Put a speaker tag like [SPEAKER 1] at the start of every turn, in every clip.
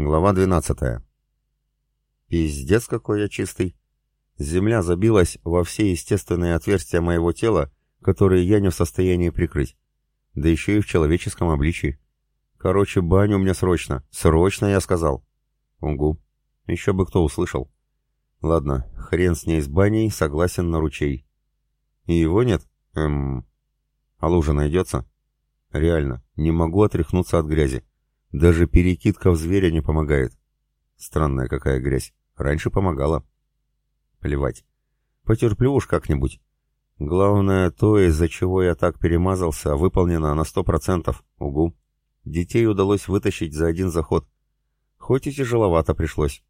[SPEAKER 1] Глава 12. Пиздец какой я чистый. Земля забилась во все естественные отверстия моего тела, которые я не в состоянии прикрыть. Да еще и в человеческом обличии. Короче, баню мне срочно. Срочно, я сказал. Угу. Еще бы кто услышал. Ладно, хрен с ней с баней, согласен на ручей. И его нет? Эм... А лужа найдется? Реально, не могу отряхнуться от грязи. Даже перекидка в зверя не помогает. Странная какая грязь. Раньше помогала. Плевать. Потерплю уж как-нибудь. Главное, то, из-за чего я так перемазался, выполнено на сто процентов. Угу. Детей удалось вытащить за один заход. Хоть и тяжеловато пришлось.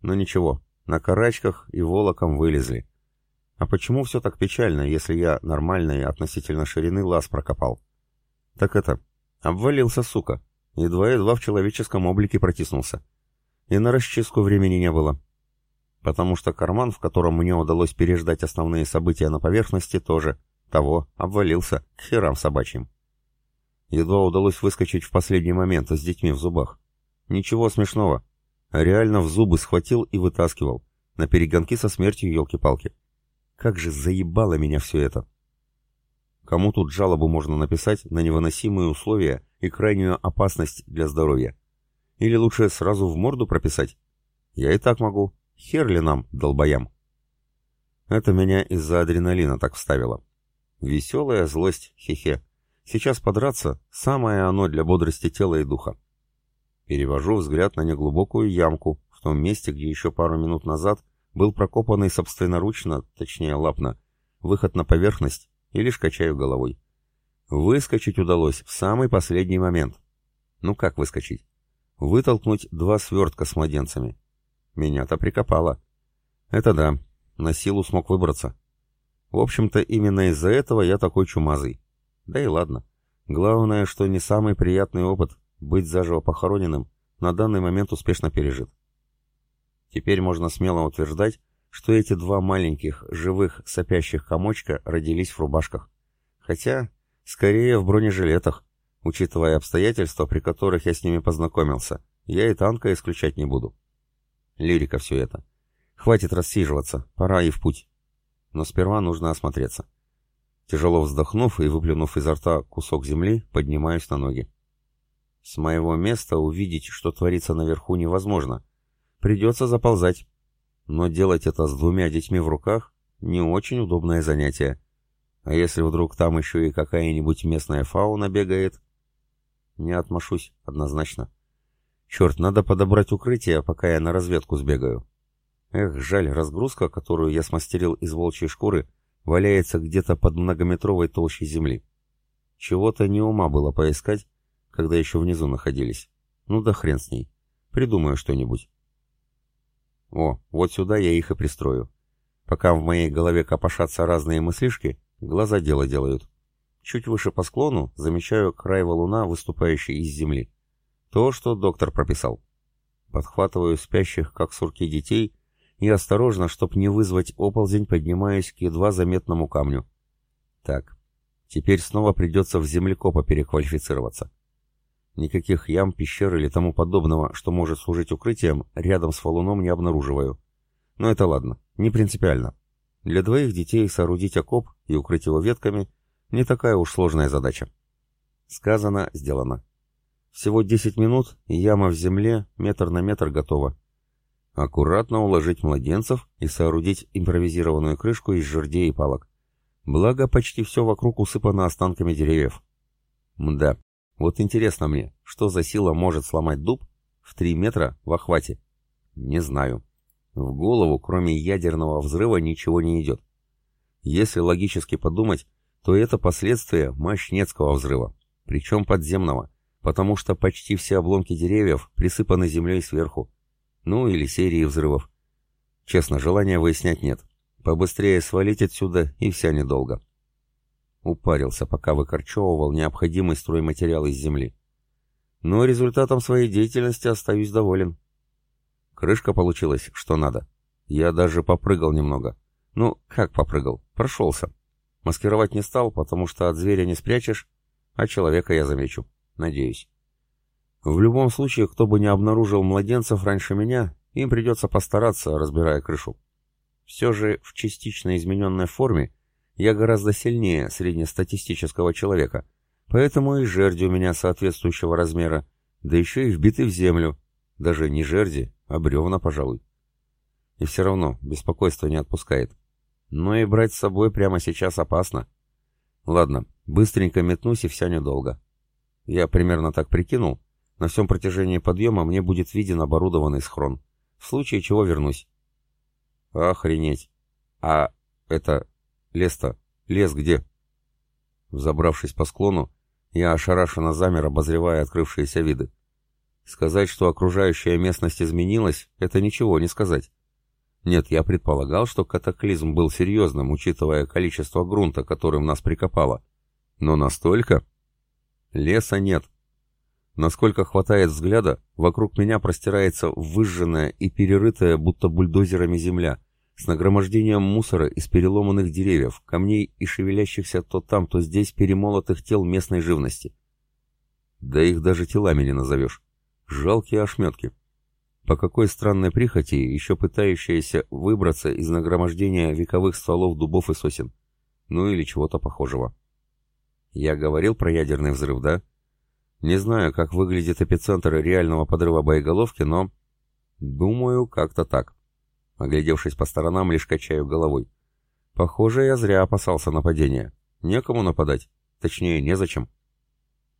[SPEAKER 1] Но ничего, на карачках и волоком вылезли. А почему все так печально, если я нормальный относительно ширины лаз прокопал? Так это, обвалился, сука. Едва-едва в человеческом облике протиснулся. И на расчистку времени не было. Потому что карман, в котором мне удалось переждать основные события на поверхности, тоже того обвалился к херам собачьим. Едва удалось выскочить в последний момент с детьми в зубах. Ничего смешного. Реально в зубы схватил и вытаскивал. На перегонки со смертью, елки-палки. Как же заебало меня все это. Кому тут жалобу можно написать на невыносимые условия и крайнюю опасность для здоровья? Или лучше сразу в морду прописать? Я и так могу. Хер ли нам, долбоям? Это меня из-за адреналина так вставило. Веселая злость, хе-хе. Сейчас подраться — самое оно для бодрости тела и духа. Перевожу взгляд на неглубокую ямку в том месте, где еще пару минут назад был прокопанный собственноручно, точнее лапно, выход на поверхность и лишь качаю головой. Выскочить удалось в самый последний момент. Ну как выскочить? Вытолкнуть два свертка с младенцами. Меня-то прикопало. Это да, на силу смог выбраться. В общем-то, именно из-за этого я такой чумазый. Да и ладно. Главное, что не самый приятный опыт быть заживо похороненным на данный момент успешно пережит. Теперь можно смело утверждать, что эти два маленьких, живых, сопящих комочка родились в рубашках. Хотя, скорее в бронежилетах, учитывая обстоятельства, при которых я с ними познакомился. Я и танка исключать не буду. Лирика все это. Хватит рассиживаться, пора и в путь. Но сперва нужно осмотреться. Тяжело вздохнув и выплюнув изо рта кусок земли, поднимаюсь на ноги. С моего места увидеть, что творится наверху, невозможно. Придется заползать, но делать это с двумя детьми в руках не очень удобное занятие. А если вдруг там еще и какая-нибудь местная фауна бегает? Не отмашусь, однозначно. Черт, надо подобрать укрытие, пока я на разведку сбегаю. Эх, жаль, разгрузка, которую я смастерил из волчьей шкуры, валяется где-то под многометровой толщей земли. Чего-то не ума было поискать, когда еще внизу находились. Ну да хрен с ней. Придумаю что-нибудь. О, вот сюда я их и пристрою. Пока в моей голове копошатся разные мыслишки, глаза дело делают. Чуть выше по склону замечаю край валуна, выступающий из земли. То, что доктор прописал. Подхватываю спящих, как сурки детей, и осторожно, чтоб не вызвать оползень, поднимаюсь к едва заметному камню. Так, теперь снова придется в землекопа переквалифицироваться. Никаких ям, пещер или тому подобного, что может служить укрытием, рядом с валуном не обнаруживаю. Но это ладно, не принципиально. Для двоих детей соорудить окоп и укрыть его ветками не такая уж сложная задача. Сказано, сделано. Всего 10 минут, и яма в земле метр на метр готова. Аккуратно уложить младенцев и соорудить импровизированную крышку из жердей и палок. Благо, почти все вокруг усыпано останками деревьев. Мда, вот интересно мне, что за сила может сломать дуб в 3 метра в охвате? Не знаю. В голову, кроме ядерного взрыва, ничего не идет. Если логически подумать, то это последствия мощнецкого взрыва, причем подземного, потому что почти все обломки деревьев присыпаны землей сверху. Ну или серии взрывов. Честно, желания выяснять нет. Побыстрее свалить отсюда и вся недолго. Упарился, пока выкорчевывал необходимый стройматериал из земли. Но результатом своей деятельности остаюсь доволен. Крышка получилась, что надо. Я даже попрыгал немного. Ну, как попрыгал? Прошелся. Маскировать не стал, потому что от зверя не спрячешь, а человека я замечу. Надеюсь. В любом случае, кто бы не обнаружил младенцев раньше меня, им придется постараться, разбирая крышу. Все же в частично измененной форме я гораздо сильнее среднестатистического человека, поэтому и жерди у меня соответствующего размера, да еще и вбиты в землю, даже не жерди, а бревна, пожалуй. И все равно беспокойство не отпускает. Но и брать с собой прямо сейчас опасно. Ладно, быстренько метнусь и вся недолго. Я примерно так прикинул, на всем протяжении подъема мне будет виден оборудованный схрон. В случае чего вернусь. Охренеть. А это... лес-то... Лес где? Взобравшись по склону, я ошарашенно замер, обозревая открывшиеся виды. Сказать, что окружающая местность изменилась, это ничего не сказать. Нет, я предполагал, что катаклизм был серьезным, учитывая количество грунта, которым нас прикопало. Но настолько... Леса нет, Насколько хватает взгляда, вокруг меня простирается выжженная и перерытая будто бульдозерами земля, с нагромождением мусора из переломанных деревьев, камней и шевелящихся то там, то здесь перемолотых тел местной живности. Да их даже телами не назовешь. Жалкие ошметки. По какой странной прихоти, еще пытающиеся выбраться из нагромождения вековых стволов дубов и сосен. Ну или чего-то похожего. Я говорил про ядерный взрыв, да? Не знаю, как выглядит эпицентр реального подрыва боеголовки, но... Думаю, как-то так. Оглядевшись по сторонам, лишь качаю головой. Похоже, я зря опасался нападения. Некому нападать. Точнее, незачем.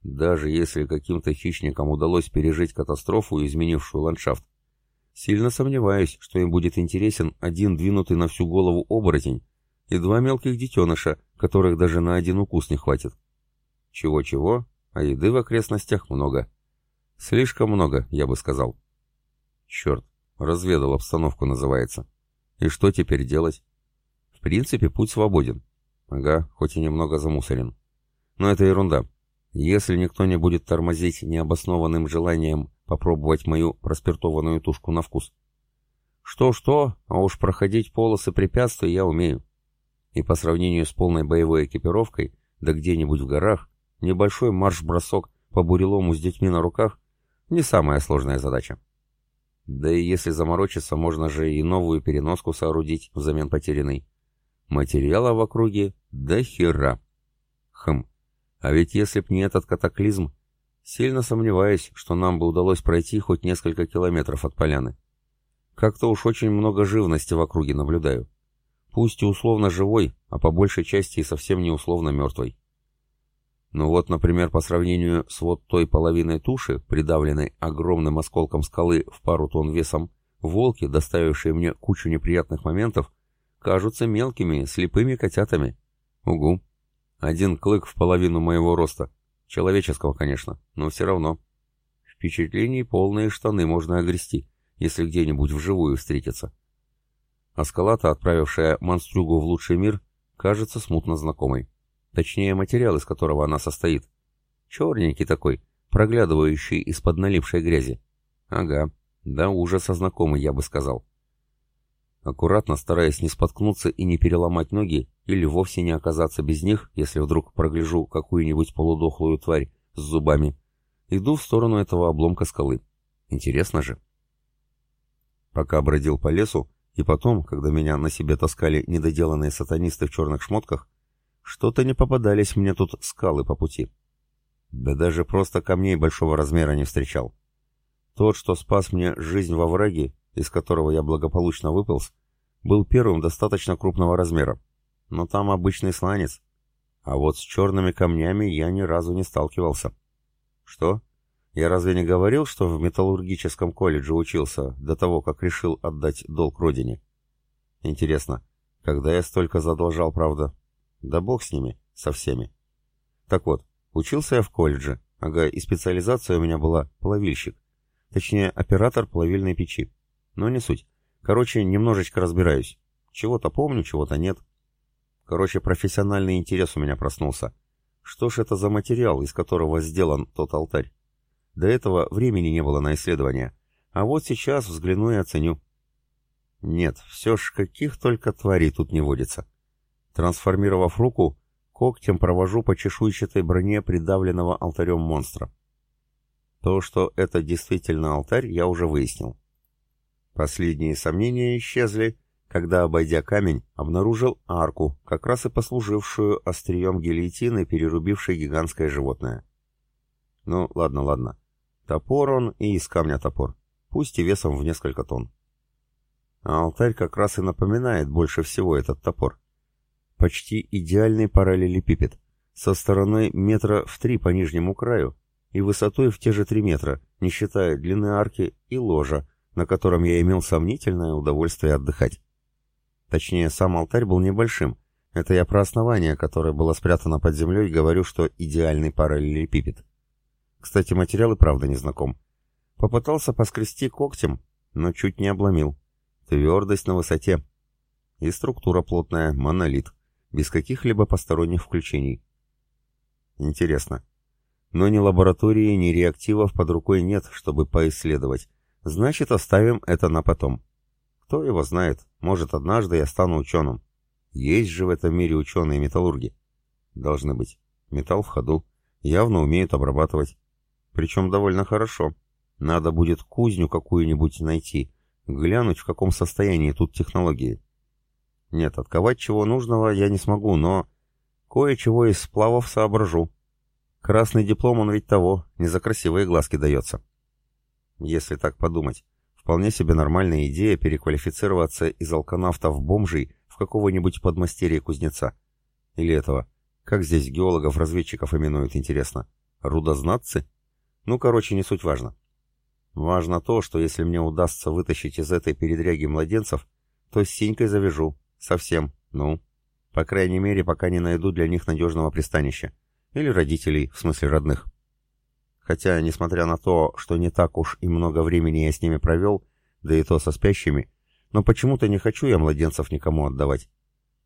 [SPEAKER 1] Даже если каким-то хищникам удалось пережить катастрофу, изменившую ландшафт, сильно сомневаюсь, что им будет интересен один двинутый на всю голову оборотень и два мелких детеныша, которых даже на один укус не хватит. Чего-чего, а еды в окрестностях много. Слишком много, я бы сказал. Черт, разведал обстановку называется. И что теперь делать? В принципе, путь свободен. Ага, хоть и немного замусорен. Но это ерунда. Если никто не будет тормозить необоснованным желанием попробовать мою проспиртованную тушку на вкус. Что-что, а уж проходить полосы препятствий я умею. И по сравнению с полной боевой экипировкой, да где-нибудь в горах, Небольшой марш-бросок по бурелому с детьми на руках — не самая сложная задача. Да и если заморочиться, можно же и новую переноску соорудить взамен потерянной. Материала в округе до хера. Хм, а ведь если б не этот катаклизм, сильно сомневаюсь, что нам бы удалось пройти хоть несколько километров от поляны. Как-то уж очень много живности в округе наблюдаю. Пусть и условно живой, а по большей части и совсем не условно мертвой. Но вот, например, по сравнению с вот той половиной туши, придавленной огромным осколком скалы в пару тонн весом, волки, доставившие мне кучу неприятных моментов, кажутся мелкими, слепыми котятами. Угу. Один клык в половину моего роста. Человеческого, конечно, но все равно. Впечатлений полные штаны можно огрести, если где-нибудь вживую встретиться. А скала-то, отправившая монстрюгу в лучший мир, кажется смутно знакомой. Точнее, материал, из которого она состоит. Черненький такой, проглядывающий из-под налившей грязи. Ага, да ужаса знакомый, я бы сказал. Аккуратно, стараясь не споткнуться и не переломать ноги, или вовсе не оказаться без них, если вдруг прогляжу какую-нибудь полудохлую тварь с зубами, иду в сторону этого обломка скалы. Интересно же. Пока бродил по лесу, и потом, когда меня на себе таскали недоделанные сатанисты в черных шмотках, что-то не попадались мне тут скалы по пути. Да даже просто камней большого размера не встречал. Тот, что спас мне жизнь во враге, из которого я благополучно выполз, был первым достаточно крупного размера. Но там обычный сланец. А вот с черными камнями я ни разу не сталкивался. Что? Я разве не говорил, что в металлургическом колледже учился до того, как решил отдать долг родине? Интересно, когда я столько задолжал, правда? Да бог с ними, со всеми. Так вот, учился я в колледже, ага, и специализация у меня была плавильщик. Точнее, оператор плавильной печи. Но не суть. Короче, немножечко разбираюсь. Чего-то помню, чего-то нет. Короче, профессиональный интерес у меня проснулся. Что ж это за материал, из которого сделан тот алтарь? До этого времени не было на исследование. А вот сейчас взгляну и оценю. Нет, все ж каких только тварей тут не водится. Трансформировав руку, когтем провожу по чешуйчатой броне придавленного алтарем монстра. То, что это действительно алтарь, я уже выяснил. Последние сомнения исчезли, когда, обойдя камень, обнаружил арку, как раз и послужившую острием гильотины, перерубившей гигантское животное. Ну, ладно, ладно. Топор он и из камня топор, пусть и весом в несколько тонн. А алтарь как раз и напоминает больше всего этот топор. Почти идеальный параллелепипед, со стороной метра в три по нижнему краю и высотой в те же три метра, не считая длины арки и ложа, на котором я имел сомнительное удовольствие отдыхать. Точнее, сам алтарь был небольшим. Это я про основание, которое было спрятано под землей, говорю, что идеальный параллелепипед. Кстати, материал и правда не знаком. Попытался поскрести когтем, но чуть не обломил. Твердость на высоте. И структура плотная, монолит, без каких-либо посторонних включений. Интересно. Но ни лаборатории, ни реактивов под рукой нет, чтобы поисследовать. Значит, оставим это на потом. Кто его знает, может, однажды я стану ученым. Есть же в этом мире ученые-металлурги. Должны быть. Металл в ходу. Явно умеют обрабатывать. Причем довольно хорошо. Надо будет кузню какую-нибудь найти, глянуть, в каком состоянии тут технологии. Нет, отковать чего нужного я не смогу, но кое-чего из сплавов соображу. Красный диплом он ведь того, не за красивые глазки дается. Если так подумать, вполне себе нормальная идея переквалифицироваться из алканавта в бомжей в какого-нибудь подмастерья кузнеца. Или этого, как здесь геологов-разведчиков именуют, интересно, рудознатцы? Ну, короче, не суть важно. Важно то, что если мне удастся вытащить из этой передряги младенцев, то с Синькой завяжу. Совсем. Ну. По крайней мере, пока не найду для них надежного пристанища. Или родителей, в смысле родных. Хотя, несмотря на то, что не так уж и много времени я с ними провел, да и то со спящими, но почему-то не хочу я младенцев никому отдавать.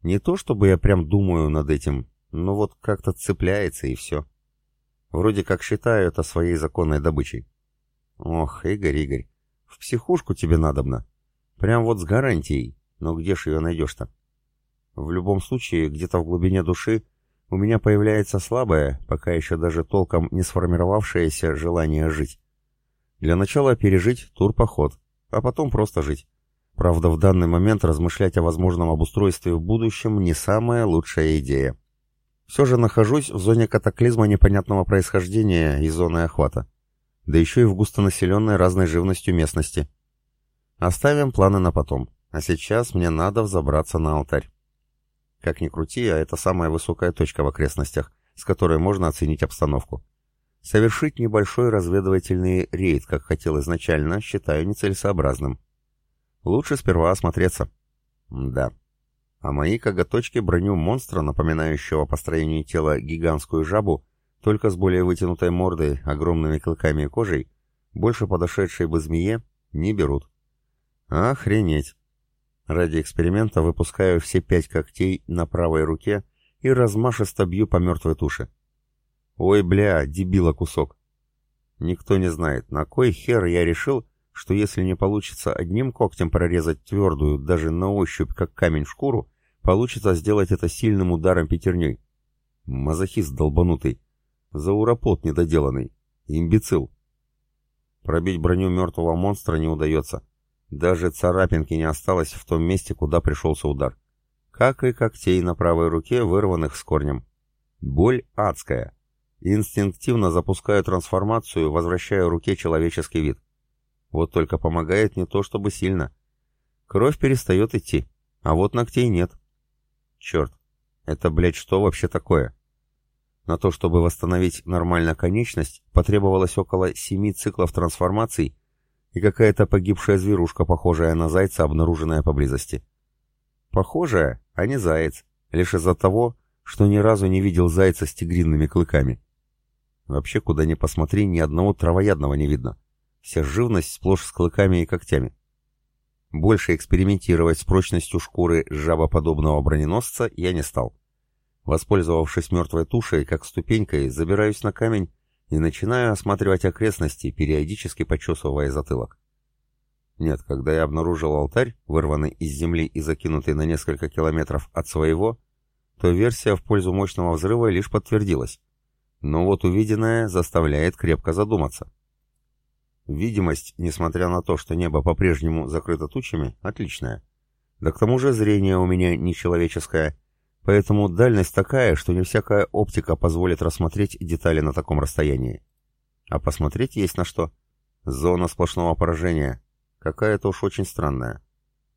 [SPEAKER 1] Не то, чтобы я прям думаю над этим, но вот как-то цепляется и все. Вроде как считаю это своей законной добычей. Ох, Игорь, Игорь, в психушку тебе надобно. Прям вот с гарантией, но где ж ее найдешь-то? В любом случае, где-то в глубине души у меня появляется слабое, пока еще даже толком не сформировавшееся желание жить. Для начала пережить турпоход, а потом просто жить. Правда, в данный момент размышлять о возможном обустройстве в будущем не самая лучшая идея. Все же нахожусь в зоне катаклизма непонятного происхождения и зоны охвата. Да еще и в густонаселенной разной живностью местности. Оставим планы на потом, а сейчас мне надо взобраться на алтарь. Как ни крути, а это самая высокая точка в окрестностях, с которой можно оценить обстановку. Совершить небольшой разведывательный рейд, как хотел изначально, считаю нецелесообразным. Лучше сперва осмотреться. Да. А мои коготочки броню монстра, напоминающего по строению тела гигантскую жабу, только с более вытянутой мордой, огромными клыками и кожей, больше подошедшей бы змее, не берут. Охренеть! Ради эксперимента выпускаю все пять когтей на правой руке и размашисто бью по мертвой туше. Ой, бля, дебила кусок. Никто не знает, на кой хер я решил, что если не получится одним когтем прорезать твердую, даже на ощупь, как камень, шкуру, получится сделать это сильным ударом пятерней. Мазохист долбанутый. Зауропот недоделанный. Имбецил. Пробить броню мертвого монстра не удается. Даже царапинки не осталось в том месте, куда пришелся удар. Как и когтей на правой руке, вырванных с корнем. Боль адская. Инстинктивно запускаю трансформацию, возвращая руке человеческий вид. Вот только помогает не то чтобы сильно. Кровь перестает идти, а вот ногтей нет. Черт, это, блядь, что вообще такое? На то, чтобы восстановить нормально конечность, потребовалось около семи циклов трансформаций и какая-то погибшая зверушка, похожая на зайца, обнаруженная поблизости. Похожая, а не заяц, лишь из-за того, что ни разу не видел зайца с тигринными клыками. Вообще, куда ни посмотри, ни одного травоядного не видно. Вся живность сплошь с клыками и когтями. Больше экспериментировать с прочностью шкуры жабоподобного броненосца я не стал. Воспользовавшись мертвой тушей, как ступенькой, забираюсь на камень и начинаю осматривать окрестности, периодически почесывая затылок. Нет, когда я обнаружил алтарь, вырванный из земли и закинутый на несколько километров от своего, то версия в пользу мощного взрыва лишь подтвердилась. Но вот увиденное заставляет крепко задуматься. Видимость, несмотря на то, что небо по-прежнему закрыто тучами, отличная. Да к тому же зрение у меня нечеловеческое, поэтому дальность такая, что не всякая оптика позволит рассмотреть детали на таком расстоянии. А посмотреть есть на что. Зона сплошного поражения. Какая-то уж очень странная.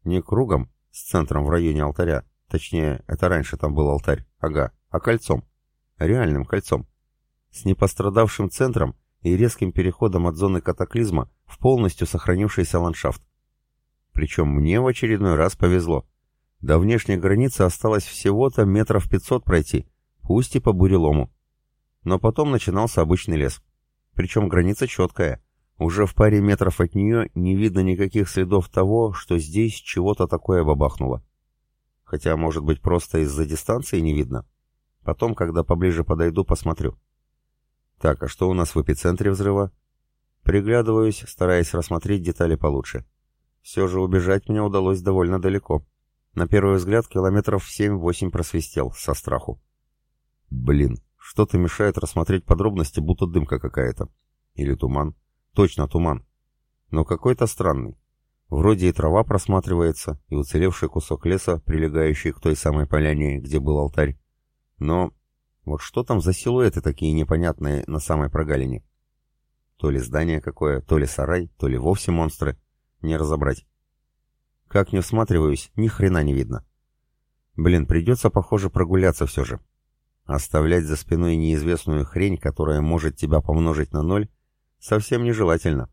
[SPEAKER 1] Не кругом, с центром в районе алтаря, точнее, это раньше там был алтарь, ага, а кольцом. Реальным кольцом. С непострадавшим центром и резким переходом от зоны катаклизма в полностью сохранившийся ландшафт. Причем мне в очередной раз повезло. До внешней границы осталось всего-то метров пятьсот пройти, пусть и по бурелому. Но потом начинался обычный лес. Причем граница четкая. Уже в паре метров от нее не видно никаких следов того, что здесь чего-то такое бабахнуло. Хотя, может быть, просто из-за дистанции не видно. Потом, когда поближе подойду, посмотрю. Так, а что у нас в эпицентре взрыва? Приглядываюсь, стараясь рассмотреть детали получше. Все же убежать мне удалось довольно далеко. На первый взгляд километров 7-8 просвистел, со страху. Блин, что-то мешает рассмотреть подробности, будто дымка какая-то. Или туман. Точно туман. Но какой-то странный. Вроде и трава просматривается, и уцелевший кусок леса, прилегающий к той самой поляне, где был алтарь. Но вот что там за силуэты такие непонятные на самой прогалине? То ли здание какое, то ли сарай, то ли вовсе монстры. Не разобрать. Как не всматриваюсь, ни хрена не видно. Блин, придется, похоже, прогуляться все же. Оставлять за спиной неизвестную хрень, которая может тебя помножить на ноль, совсем нежелательно.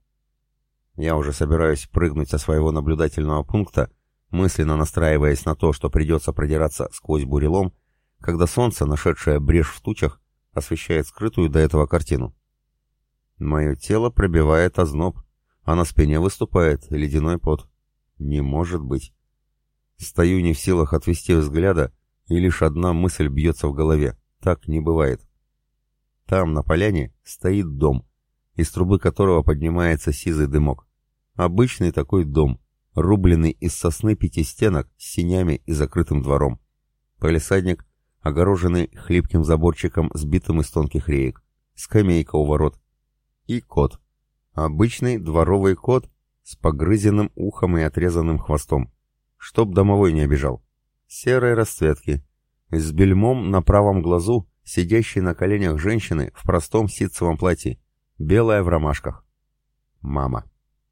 [SPEAKER 1] Я уже собираюсь прыгнуть со своего наблюдательного пункта, мысленно настраиваясь на то, что придется продираться сквозь бурелом, когда солнце, нашедшее брешь в тучах, освещает скрытую до этого картину. Мое тело пробивает озноб, а на спине выступает ледяной пот. Не может быть. Стою не в силах отвести взгляда, и лишь одна мысль бьется в голове. Так не бывает. Там, на поляне, стоит дом, из трубы которого поднимается сизый дымок. Обычный такой дом, рубленный из сосны пяти стенок с синями и закрытым двором. Полисадник, огороженный хлипким заборчиком, сбитым из тонких реек, скамейка у ворот. И кот. Обычный дворовый кот с погрызенным ухом и отрезанным хвостом. Чтоб домовой не обижал. Серой расцветки. С бельмом на правом глазу, сидящей на коленях женщины в простом ситцевом платье. Белая в ромашках. Мама.